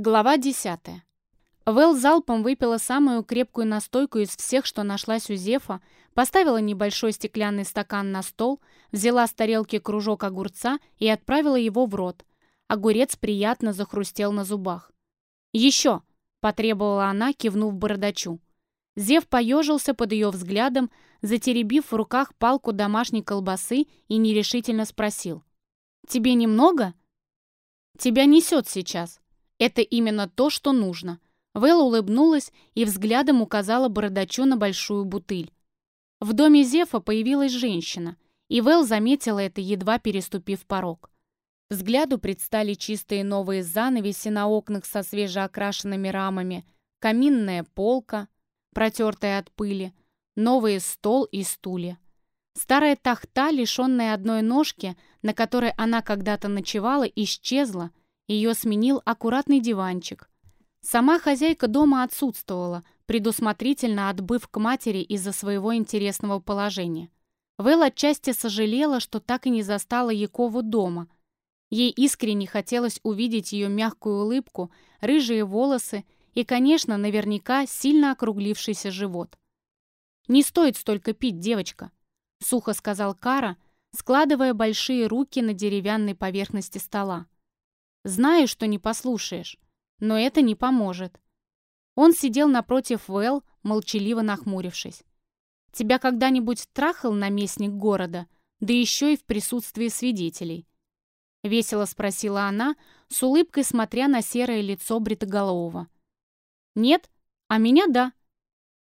Глава 10. Вэл залпом выпила самую крепкую настойку из всех, что нашлась у Зефа, поставила небольшой стеклянный стакан на стол, взяла с тарелки кружок огурца и отправила его в рот. Огурец приятно захрустел на зубах. «Еще!» — потребовала она, кивнув бородачу. Зев поежился под ее взглядом, затеребив в руках палку домашней колбасы и нерешительно спросил. «Тебе немного?» «Тебя несет сейчас», это именно то, что нужно. Вэлла улыбнулась и взглядом указала бородачу на большую бутыль. В доме Зефа появилась женщина, и Вэл заметила это, едва переступив порог. Взгляду предстали чистые новые занавеси на окнах со свежеокрашенными рамами, каминная полка, протертая от пыли, новый стол и стулья. Старая тахта, лишенная одной ножки, на которой она когда-то ночевала, исчезла, ее сменил аккуратный диванчик. Сама хозяйка дома отсутствовала, предусмотрительно отбыв к матери из-за своего интересного положения. Вэл отчасти сожалела, что так и не застала Якову дома. Ей искренне хотелось увидеть ее мягкую улыбку, рыжие волосы и, конечно, наверняка сильно округлившийся живот. «Не стоит столько пить, девочка», — сухо сказал Кара, складывая большие руки на деревянной поверхности стола. Знаю, что не послушаешь, но это не поможет. Он сидел напротив Вэл, молчаливо нахмурившись. Тебя когда-нибудь трахал наместник города, да еще и в присутствии свидетелей? Весело спросила она, с улыбкой смотря на серое лицо Бритоголового. Нет, а меня да.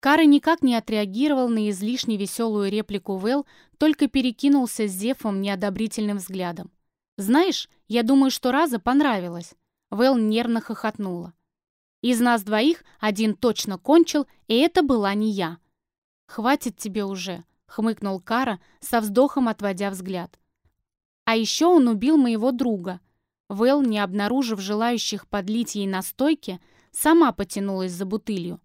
Кара никак не отреагировал на излишне веселую реплику Вэл, только перекинулся с Зефом неодобрительным взглядом. «Знаешь, я думаю, что Раза понравилось». Вэл нервно хохотнула. «Из нас двоих один точно кончил, и это была не я». «Хватит тебе уже», — хмыкнул Кара, со вздохом отводя взгляд. «А еще он убил моего друга». Вэл, не обнаружив желающих подлить ей настойки, сама потянулась за бутылью.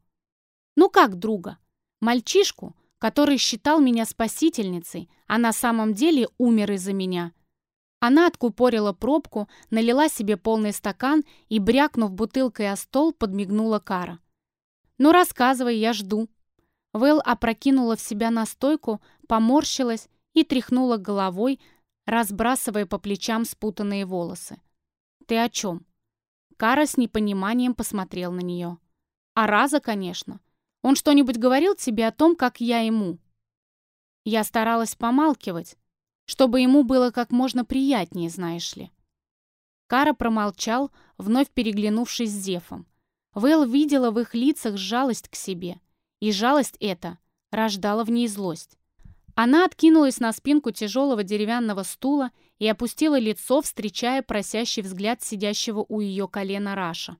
«Ну как друга? Мальчишку, который считал меня спасительницей, а на самом деле умер из-за меня». Она откупорила пробку, налила себе полный стакан и, брякнув бутылкой о стол, подмигнула Кара. «Ну, рассказывай, я жду». Вэл опрокинула в себя настойку, поморщилась и тряхнула головой, разбрасывая по плечам спутанные волосы. «Ты о чем?» Кара с непониманием посмотрел на нее. «А Раза, конечно. Он что-нибудь говорил тебе о том, как я ему?» Я старалась помалкивать, чтобы ему было как можно приятнее, знаешь ли. Кара промолчал, вновь переглянувшись с Зефом. Вэл видела в их лицах жалость к себе, и жалость эта рождала в ней злость. Она откинулась на спинку тяжелого деревянного стула и опустила лицо, встречая просящий взгляд сидящего у ее колена Раша.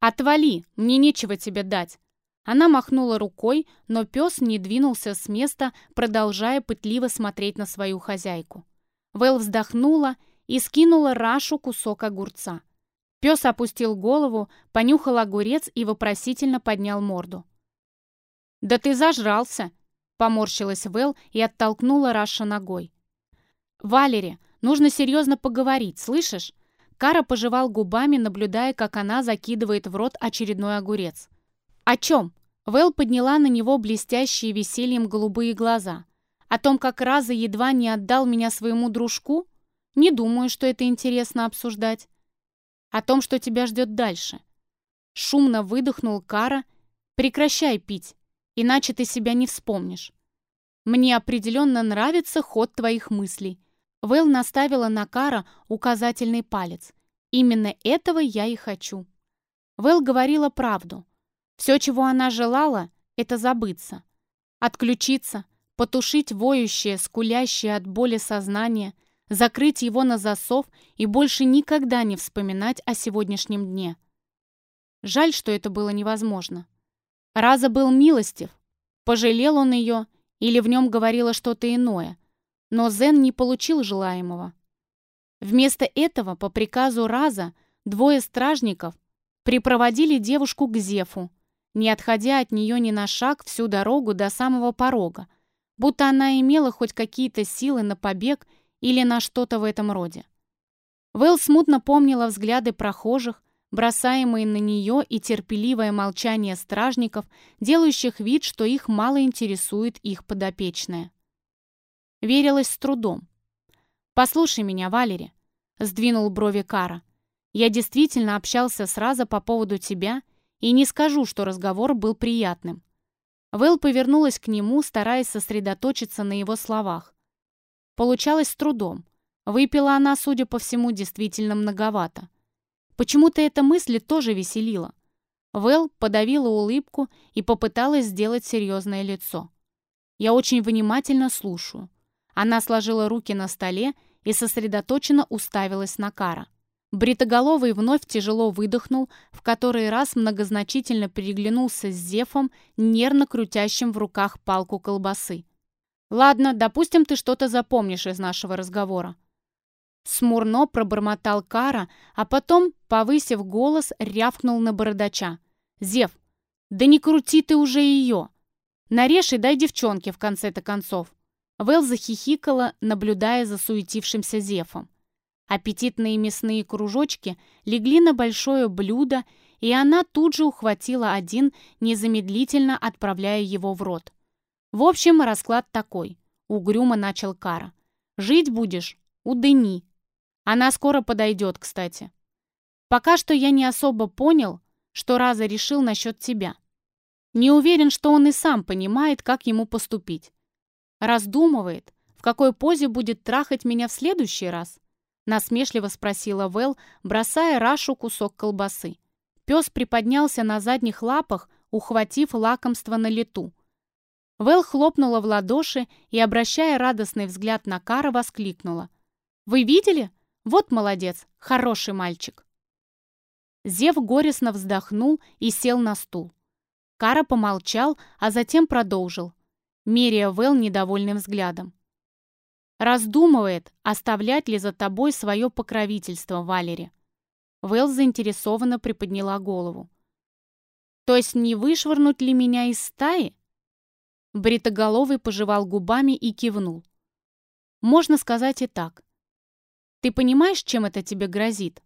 «Отвали! Мне нечего тебе дать!» Она махнула рукой, но пес не двинулся с места, продолжая пытливо смотреть на свою хозяйку. Вэл вздохнула и скинула Рашу кусок огурца. Пес опустил голову, понюхал огурец и вопросительно поднял морду. «Да ты зажрался!» — поморщилась Вэл и оттолкнула Раша ногой. «Валери, нужно серьезно поговорить, слышишь?» Кара пожевал губами, наблюдая, как она закидывает в рот очередной огурец. «О чем?» Вэл подняла на него блестящие весельем голубые глаза. «О том, как Раза едва не отдал меня своему дружку? Не думаю, что это интересно обсуждать. О том, что тебя ждет дальше». Шумно выдохнул Кара. «Прекращай пить, иначе ты себя не вспомнишь. Мне определенно нравится ход твоих мыслей». Вэл наставила на Кара указательный палец. «Именно этого я и хочу». Вэл говорила правду. Все, чего она желала, это забыться. Отключиться, потушить воющее, скулящее от боли сознание, закрыть его на засов и больше никогда не вспоминать о сегодняшнем дне. Жаль, что это было невозможно. Раза был милостив. Пожалел он ее или в нем говорило что-то иное. Но Зен не получил желаемого. Вместо этого, по приказу Раза, двое стражников припроводили девушку к Зефу, не отходя от нее ни на шаг всю дорогу до самого порога, будто она имела хоть какие-то силы на побег или на что-то в этом роде. Вэл смутно помнила взгляды прохожих, бросаемые на нее и терпеливое молчание стражников, делающих вид, что их мало интересует их подопечная. Верилась с трудом. «Послушай меня, Валери», — сдвинул брови Кара. «Я действительно общался с Раза по поводу тебя и не скажу, что разговор был приятным». Вэл повернулась к нему, стараясь сосредоточиться на его словах. Получалось с трудом. Выпила она, судя по всему, действительно многовато. Почему-то эта мысль тоже веселила. Вэл подавила улыбку и попыталась сделать серьезное лицо. «Я очень внимательно слушаю». Она сложила руки на столе и сосредоточенно уставилась на Кара. Бритоголовый вновь тяжело выдохнул, в который раз многозначительно переглянулся с Зефом, нервно крутящим в руках палку колбасы. «Ладно, допустим, ты что-то запомнишь из нашего разговора. Смурно пробормотал Кара, а потом, повысив голос, рявкнул на бородача. «Зев, да не крути ты уже ее! Нарежь и дай девчонке в конце-то концов!» Вэл захихикала, наблюдая за суетившимся Зефом. Аппетитные мясные кружочки легли на большое блюдо, и она тут же ухватила один, незамедлительно отправляя его в рот. В общем, расклад такой. Угрюмо начал Кара. «Жить будешь у Дени, она скоро подойдет, кстати. Пока что я не особо понял, что Раза решил насчет тебя. Не уверен, что он и сам понимает, как ему поступить. Раздумывает, в какой позе будет трахать меня в следующий раз? Насмешливо спросила Вэл, бросая Рашу кусок колбасы. Пес приподнялся на задних лапах, ухватив лакомство на лету. Вэл хлопнула в ладоши и, обращая радостный взгляд на Кара, воскликнула. «Вы видели? Вот молодец, хороший мальчик. Зев горестно вздохнул и сел на стул. Кара помолчал, а затем продолжил, меряя Вэл недовольным взглядом. Раздумывает, оставлять ли за тобой свое покровительство, Валери. Вэл заинтересованно приподняла голову. То есть не вышвырнуть ли меня из стаи? Бритоголовый пожевал губами и кивнул. Можно сказать и так. Ты понимаешь, чем это тебе грозит?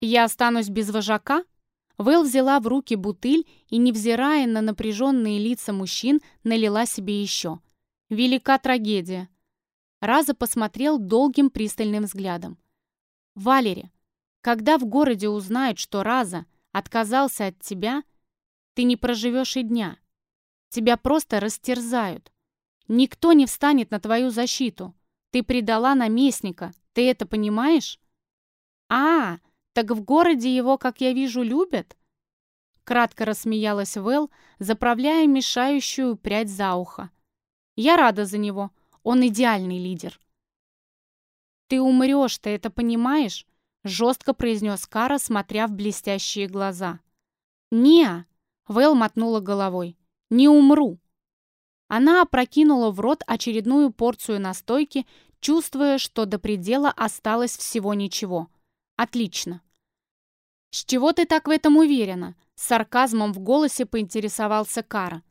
Я останусь без вожака? Вэл взяла в руки бутыль и, невзирая на напряженные лица мужчин, налила себе еще. Велика трагедия. Раза посмотрел долгим пристальным взглядом. «Валери, когда в городе узнают, что Раза отказался от тебя, ты не проживешь и дня. Тебя просто растерзают. Никто не встанет на твою защиту. Ты предала наместника, ты это понимаешь? А, так в городе его, как я вижу, любят? Кратко рассмеялась Вэл, заправляя мешающую прядь за ухо. Я рада за него. Он идеальный лидер. Ты умрешь, ты это понимаешь? Жестко произнес Кара, смотря в блестящие глаза. «Не!» — Вэл мотнула головой. «Не умру!» Она опрокинула в рот очередную порцию настойки, чувствуя, что до предела осталось всего ничего. Отлично. «С чего ты так в этом уверена?» С сарказмом в голосе поинтересовался Кара.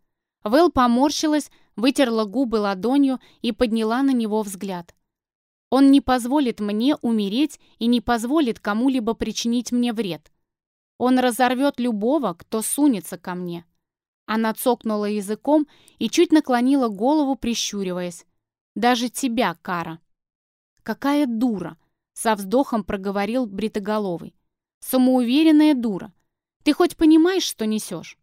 Вэл поморщилась, вытерла губы ладонью и подняла на него взгляд. «Он не позволит мне умереть и не позволит кому-либо причинить мне вред. Он разорвет любого, кто сунется ко мне». Она цокнула языком и чуть наклонила голову, прищуриваясь. Даже тебя, Кара. Какая дура, со вздохом проговорил Бритоголовый. Самоуверенная дура. Ты хоть понимаешь, что несешь?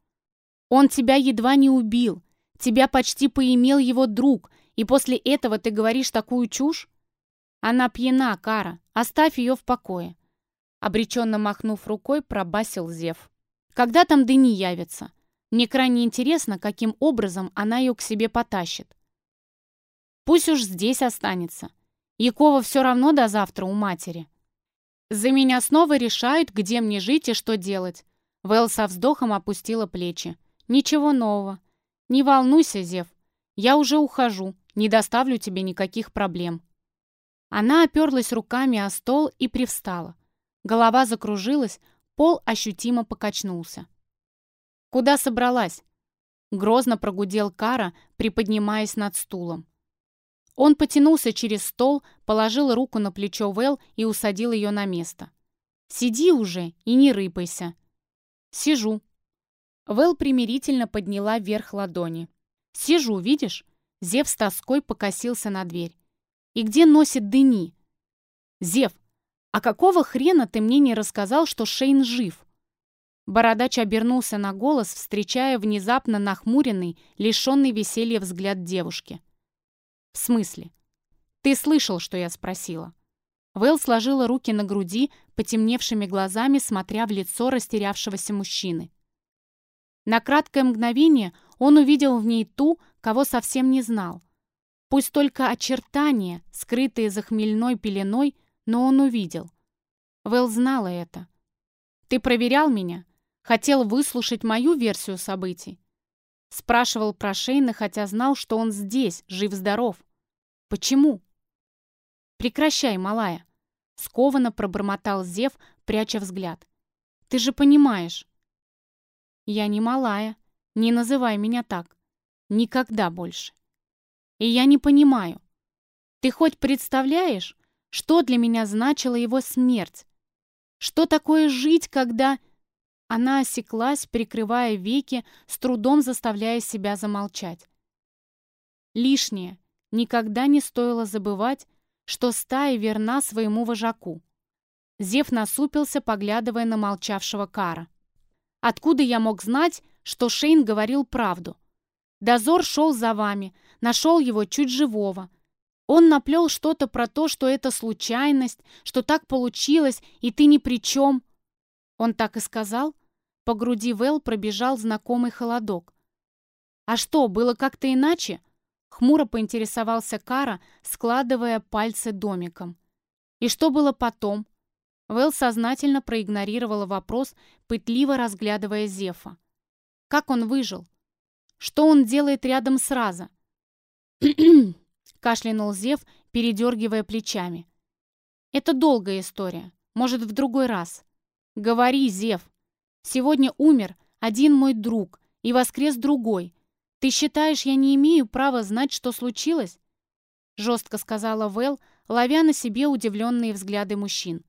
Он тебя едва не убил. Тебя почти поимел его друг, и после этого ты говоришь такую чушь? Она пьяна, Кара. Оставь ее в покое. Обреченно махнув рукой, пробасил Зев. Когда там Дени явится? Мне крайне интересно, каким образом она ее к себе потащит. Пусть уж здесь останется. Якова все равно до завтра у матери. За меня снова решают, где мне жить и что делать. Вэл со вздохом опустила плечи. Ничего нового. Не волнуйся, Зев. Я уже ухожу. Не доставлю тебе никаких проблем. Она оперлась руками о стол и привстала. Голова закружилась, пол ощутимо покачнулся. «Куда собралась?» Грозно прогудел Кара, приподнимаясь над стулом. Он потянулся через стол, положил руку на плечо Вэл и усадил ее на место. Сиди уже и не рыпайся». «Сижу». Вэл примирительно подняла вверх ладони. «Сижу, видишь?» Зев с тоской покосился на дверь. «И где носит Дени?» «Зев, а какого хрена ты мне не рассказал, что Шейн жив?» Бородач обернулся на голос, встречая внезапно нахмуренный, лишенный веселья взгляд девушки. «В смысле? Ты слышал, что я спросила?» Вэл сложила руки на груди, потемневшими глазами, смотря в лицо растерявшегося мужчины. На краткое мгновение он увидел в ней ту, кого совсем не знал. Пусть только очертания, скрытые за хмельной пеленой, но он увидел. Вэл знала это. «Ты проверял меня?» Хотел выслушать мою версию событий. Спрашивал про Шейна, хотя знал, что он здесь, жив-здоров. Почему? Прекращай, малая. Скованно пробормотал Зев, пряча взгляд. Ты же понимаешь. Я не малая. Не называй меня так. Никогда больше. И я не понимаю. Ты хоть представляешь, что для меня значила его смерть? Что такое жить, когда... Она осеклась, прикрывая веки, с трудом заставляя себя замолчать. Лишнее. Никогда не стоило забывать, что стая верна своему вожаку. Зев насупился, поглядывая на молчавшего Кара. «Откуда я мог знать, что Шейн говорил правду? Дозор шел за вами, нашел его чуть живого. Он наплел что-то про то, что это случайность, что так получилось, и ты ни при чем. Он так и сказал? По груди Вэл пробежал знакомый холодок. А что, было как-то иначе? Хмуро поинтересовался Кара, складывая пальцы домиком. И что было потом? Вэл сознательно проигнорировала вопрос, пытливо разглядывая Зефа. Как он выжил? Что он делает рядом с Раза? кашлянул Зев, передергивая плечами. Это долгая история. Может, в другой раз. «Говори, Зев. Сегодня умер один мой друг и воскрес другой. Ты считаешь, я не имею права знать, что случилось?» Жестко сказала Вэл, ловя на себе удивленные взгляды мужчин.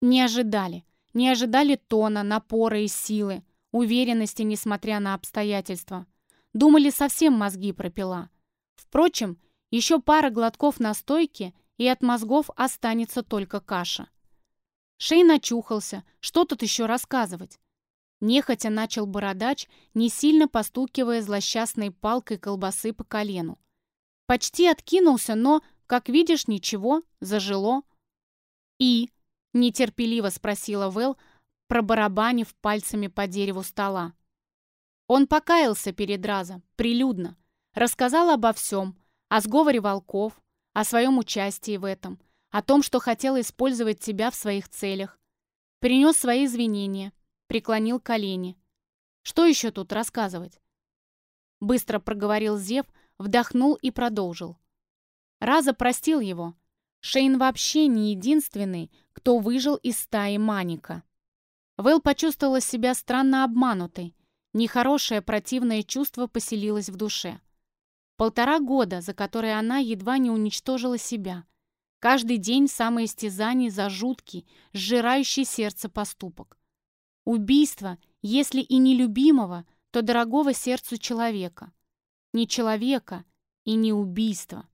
Не ожидали. Не ожидали тона, напора и силы, уверенности, несмотря на обстоятельства. Думали, совсем мозги пропила. Впрочем, еще пара глотков настойки, и от мозгов останется только каша. Шей начухался, что тут еще рассказывать? Нехотя начал бородач, не сильно постукивая злосчастной палкой колбасы по колену. Почти откинулся, но, как видишь, ничего, зажило. «И?» — нетерпеливо спросила Вэл, пробарабанив пальцами по дереву стола. Он покаялся перед разом, прилюдно, рассказал обо всем, о сговоре волков, о своем участии в этом — о том, что хотел использовать тебя в своих целях. Принес свои извинения, преклонил колени. Что еще тут рассказывать? Быстро проговорил Зев, вдохнул и продолжил. Раза простил его. Шейн вообще не единственный, кто выжил из стаи Маника. Вэл почувствовала себя странно обманутой. Нехорошее противное чувство поселилось в душе. Полтора года, за которые она едва не уничтожила себя. Каждый день самоистязаний за жуткий, сжирающий сердце поступок. Убийство, если и не любимого, то дорогого сердцу человека. Не человека и не убийство.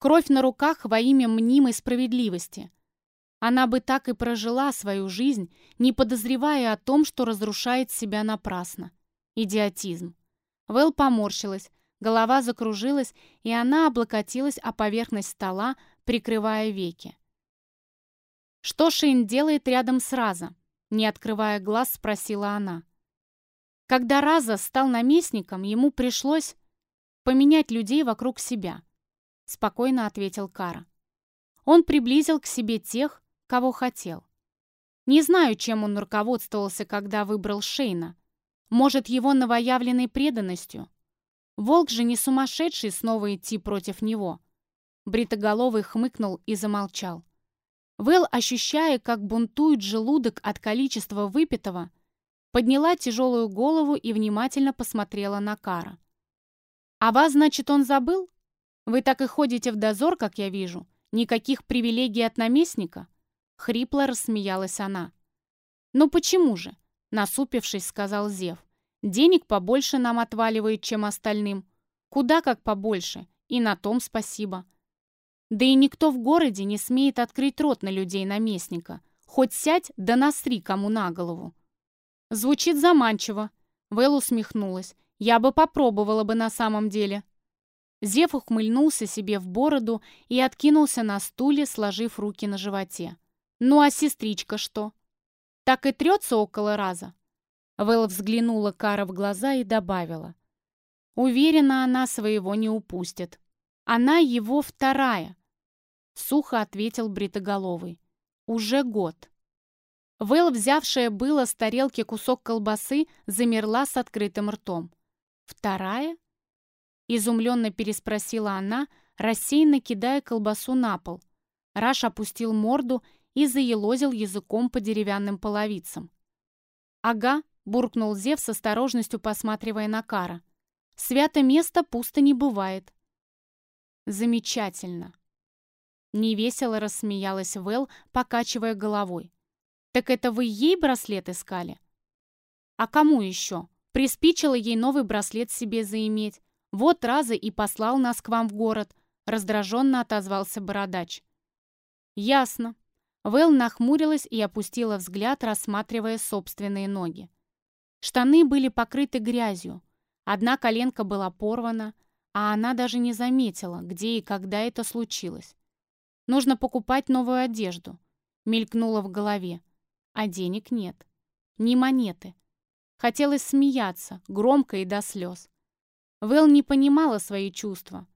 Кровь на руках во имя мнимой справедливости. Она бы так и прожила свою жизнь, не подозревая о том, что разрушает себя напрасно. Идиотизм. Вэл поморщилась, голова закружилась, и она облокотилась о поверхность стола, прикрывая веки. «Что Шейн делает рядом с Раза?» Не открывая глаз, спросила она. Когда Раза стал наместником, ему пришлось поменять людей вокруг себя, спокойно ответил Кара. Он приблизил к себе тех, кого хотел. Не знаю, чем он руководствовался, когда выбрал Шейна. Может, его новоявленной преданностью. Волк же не сумасшедший снова идти против него. Бритоголовый хмыкнул и замолчал. Вэл, ощущая, как бунтует желудок от количества выпитого, подняла тяжелую голову и внимательно посмотрела на Кара. «А вас, значит, он забыл? Вы так и ходите в дозор, как я вижу? Никаких привилегий от наместника?» Хрипло рассмеялась она. «Ну почему же?» — насупившись, сказал Зев. «Денег побольше нам отваливает, чем остальным. Куда как побольше. И на том спасибо. Да и никто в городе не смеет открыть рот на людей наместника. Хоть сядь да насри кому на голову». Звучит заманчиво. Вэл усмехнулась. «Я бы попробовала бы на самом деле». Зев ухмыльнулся себе в бороду и откинулся на стуле, сложив руки на животе. «Ну а сестричка что?» «Так и трется около раза?» Вэл взглянула Кара в глаза и добавила. «Уверена, она своего не упустит. Она его вторая», — сухо ответил Бритоголовый. «Уже год». Вэл, взявшая было с тарелки кусок колбасы, замерла с открытым ртом. «Вторая?» Изумленно переспросила она, рассеянно кидая колбасу на пол. Раш опустил морду и заелозил языком по деревянным половицам. «Ага», — буркнул Зев с осторожностью, посматривая на Кара. «Свято место пусто не бывает». «Замечательно». Невесело рассмеялась Вэл, покачивая головой. «Так это вы ей браслет искали?» «А кому еще?» Приспичило ей новый браслет себе заиметь. Вот раза и послал нас к вам в город», — раздраженно отозвался бородач. «Ясно». Вэл нахмурилась и опустила взгляд, рассматривая собственные ноги. Штаны были покрыты грязью. Одна коленка была порвана, а она даже не заметила, где и когда это случилось. Нужно покупать новую одежду. Мелькнуло в голове. А денег нет. Ни монеты. Хотелось смеяться, громко и до слез. Вэл не понимала свои чувства.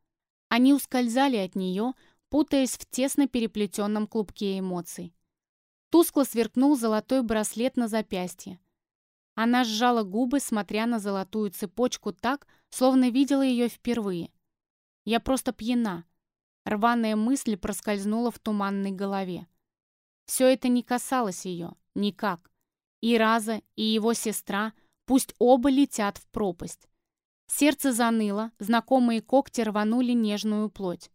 Они ускользали от нее, путаясь в тесно переплетенном клубке эмоций. Тускло сверкнул золотой браслет на запястье. Она сжала губы, смотря на золотую цепочку так, словно видела ее впервые. «Я просто пьяна». Рваная мысль проскользнула в туманной голове. Все это не касалось ее, никак. И Раза, и его сестра, пусть оба летят в пропасть. Сердце заныло, знакомые когти рванули нежную плоть.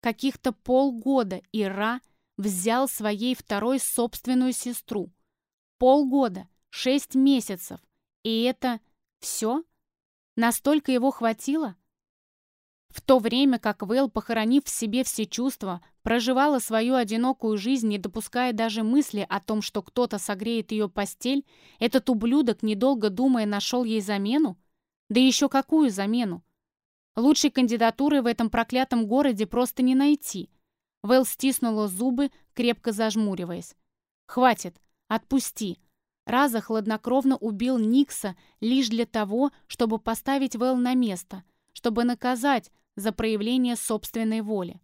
Каких-то полгода Ира взял своей второй собственную сестру. Полгода, шесть месяцев. И это все? Настолько его хватило? В то время как Вэл, похоронив в себе все чувства, проживала свою одинокую жизнь, не допуская даже мысли о том, что кто-то согреет ее постель, этот ублюдок, недолго думая, нашел ей замену? Да еще какую замену? Лучшей кандидатуры в этом проклятом городе просто не найти. Вэл стиснула зубы, крепко зажмуриваясь. «Хватит! Отпусти!» Раза хладнокровно убил Никса лишь для того, чтобы поставить Вэл на место, чтобы наказать за проявление собственной воли.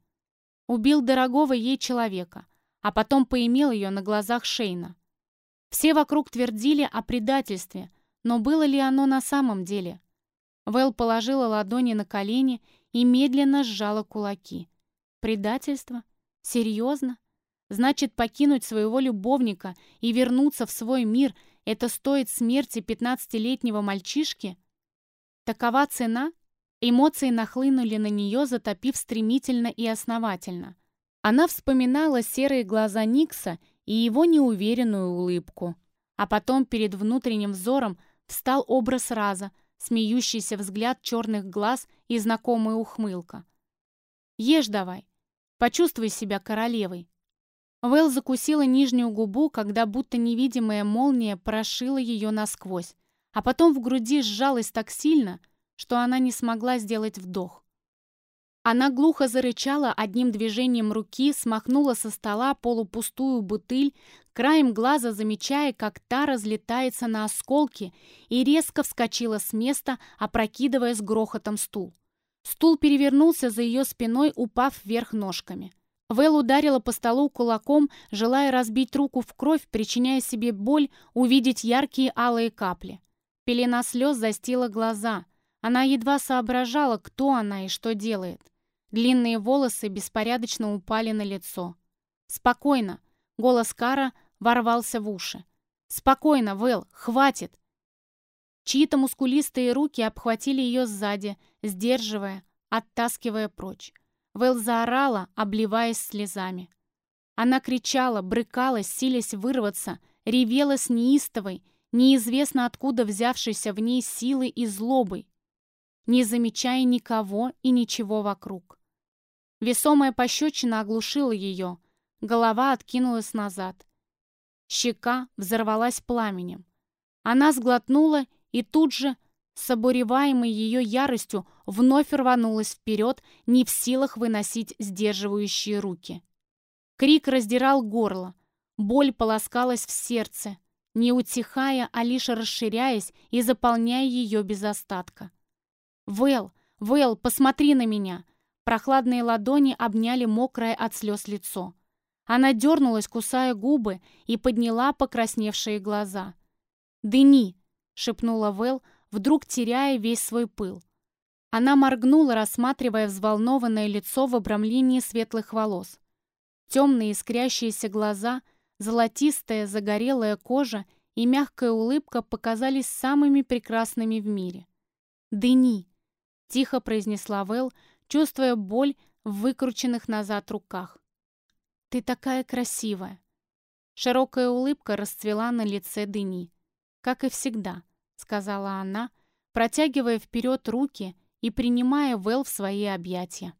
Убил дорогого ей человека, а потом поимел ее на глазах Шейна. Все вокруг твердили о предательстве, но было ли оно на самом деле? Вэл положила ладони на колени и медленно сжала кулаки. Предательство? Серьезно? Значит, покинуть своего любовника и вернуться в свой мир — это стоит смерти пятнадцатилетнего мальчишки? Такова цена? Эмоции нахлынули на нее, затопив стремительно и основательно. Она вспоминала серые глаза Никса и его неуверенную улыбку. А потом перед внутренним взором встал образ Раза, смеющийся взгляд черных глаз и знакомая ухмылка. «Ешь давай. Почувствуй себя королевой». Вэл закусила нижнюю губу, когда будто невидимая молния прошила ее насквозь, а потом в груди сжалась так сильно, что она не смогла сделать вдох. Она глухо зарычала одним движением руки, смахнула со стола полупустую бутыль, краем глаза замечая, как та разлетается на осколки, и резко вскочила с места, опрокидывая с грохотом стул. Стул перевернулся за ее спиной, упав вверх ножками. Вэл ударила по столу кулаком, желая разбить руку в кровь, причиняя себе боль, увидеть яркие алые капли. Пелена слез застила глаза. Она едва соображала, кто она и что делает. Длинные волосы беспорядочно упали на лицо. «Спокойно!» — голос Кара ворвался в уши. «Спокойно, Вэл, хватит!» Чьи-то мускулистые руки обхватили ее сзади, сдерживая, оттаскивая прочь. Вэл заорала, обливаясь слезами. Она кричала, брыкалась, силясь вырваться, ревела с неистовой, неизвестно откуда взявшейся в ней силой и злобой, не замечая никого и ничего вокруг. Весомая пощечина оглушила ее, голова откинулась назад. Щека взорвалась пламенем. Она сглотнула и тут же, с обуреваемой ее яростью, вновь рванулась вперед, не в силах выносить сдерживающие руки. Крик раздирал горло, боль полоскалась в сердце, не утихая, а лишь расширяясь и заполняя ее без остатка. «Вэл, Вэл, посмотри на меня!» Прохладные ладони обняли мокрое от слез лицо. Она дернулась, кусая губы, и подняла покрасневшие глаза. «Дени!» — шепнула Вэл, вдруг теряя весь свой пыл. Она моргнула, рассматривая взволнованное лицо в обрамлении светлых волос. Темные искрящиеся глаза, золотистая загорелая кожа и мягкая улыбка показались самыми прекрасными в мире. «Дени!» — тихо произнесла Вэл, чувствуя боль в выкрученных назад руках. «Ты такая красивая!» Широкая улыбка расцвела на лице Дени. «Как и всегда», — сказала она, протягивая вперед руки и принимая Вэл в свои объятия.